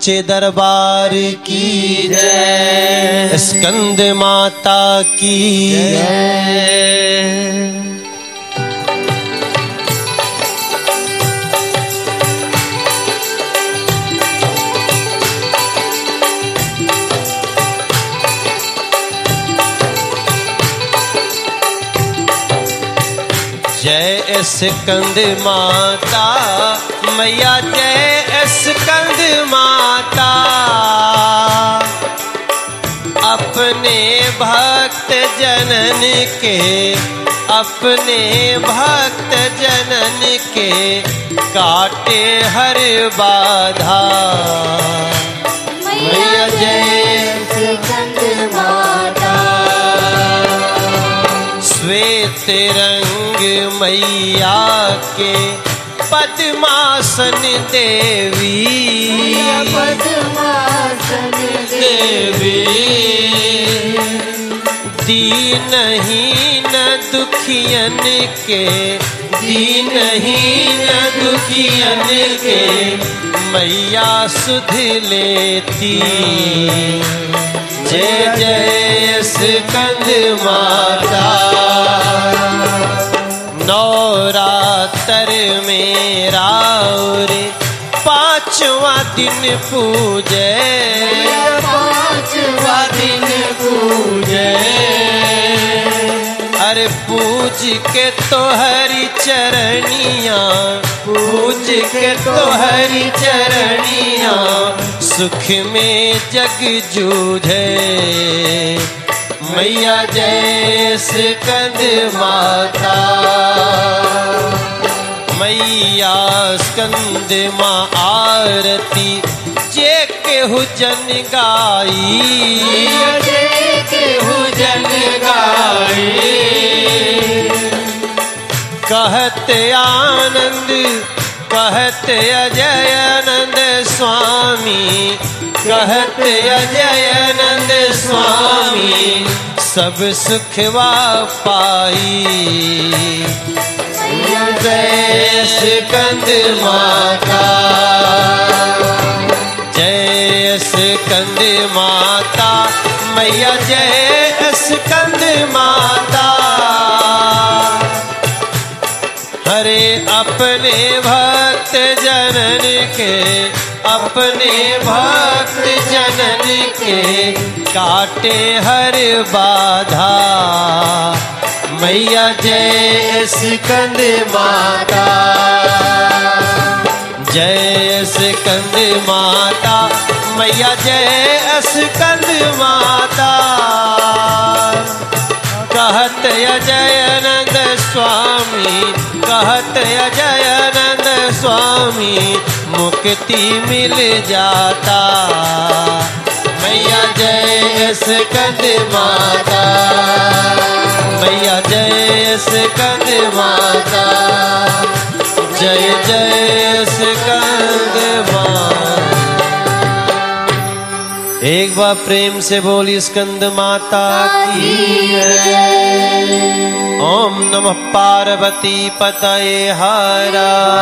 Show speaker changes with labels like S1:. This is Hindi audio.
S1: सच्चे दरबार की
S2: जय।
S1: स्कंद माता की
S2: जय।
S1: जय स्कंद माता मैया जय। स्कंद माता अपने भक्त जनन के अपने भक्त जनन के काटे हर बाधा। मैया जय
S3: स्कंद माता।
S1: श्वेत रंग मैया के पद्मासन देवी।
S3: पद्मासन
S1: देवी न दुखियन के दीनहीन दुखियन के, मैया सुध लेती। जय जय स्कंद माता नवरात्र में राउर पांचवा दिन पूजे।
S3: पांचवा
S1: दिन पूजे। अरे पूज के तोहरी चरनिया पूज के तोहरी चरनिया सुख में जग जूझे। मैया जय स्कंद माता मैया स्कंद माँ आरती जे केहू जन गाई। केहू जन गाई। कहत आनंद कहत अजयानंद स्वामी। कहत अजयानंद स्वामी। सब सुखवा पाई। जय स्कंद माता। जय स्कंद माता। मैया जय स्कंद माता। हरे अपने भक्त जनन के अपने भक्त जनन के काटे हर बाधा। मैया जय स्कंद माता। जय स्कंद माता, मैया जय स्कंद माता। कहत अजयानंद स्वामी, कहत अजयानंद स्वामी। मुक्ति मिल जाता। मैया जय स्कंद माता। मैया जय स्कंद माता। जय जय स्कंद माता। एक बार प्रेम से बोली स्कंद माता की ओम नमः पार्वती पतये हरा।